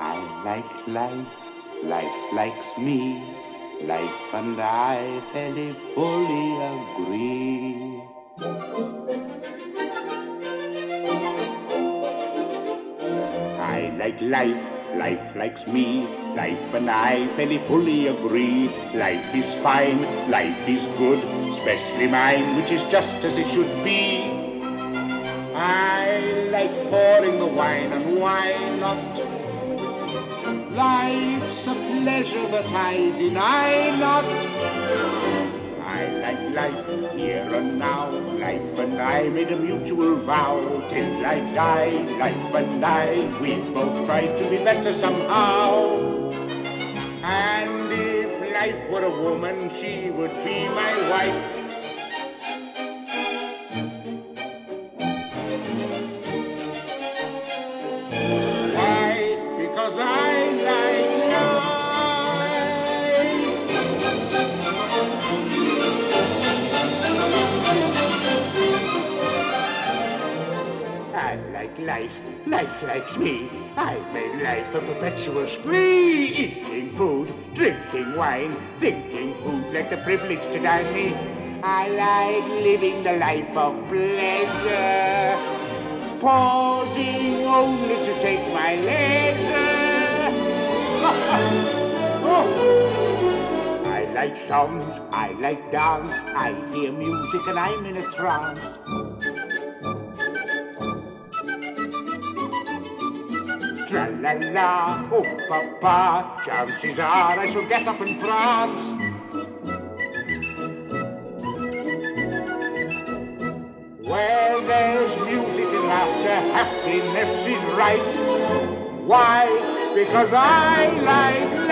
I like life, life likes me, life and I fairly fully agree. I like life, life likes me, life and I fairly fully agree. Life is fine, life is good, especially mine, which is just as it should be. I like pouring the wine, and why not? Life's a pleasure that I deny not. I like life here and now. Life and I made a mutual vow. Till I die, life and I, we both try to be better somehow. And if life were a woman, she would be my wife. Like life, life likes me. I made life a perpetual spree. Eating food, drinking wine, thinking who'd let the privilege to dine me. I like living the life of pleasure, pausing only to take my leisure. Oh. I like songs, I like dance, I hear music and I'm in a trance. Tra-la-la, oh papa, chances are I shall get up and prance. Well, there's music and laughter, happiness is right. Why? Because I like.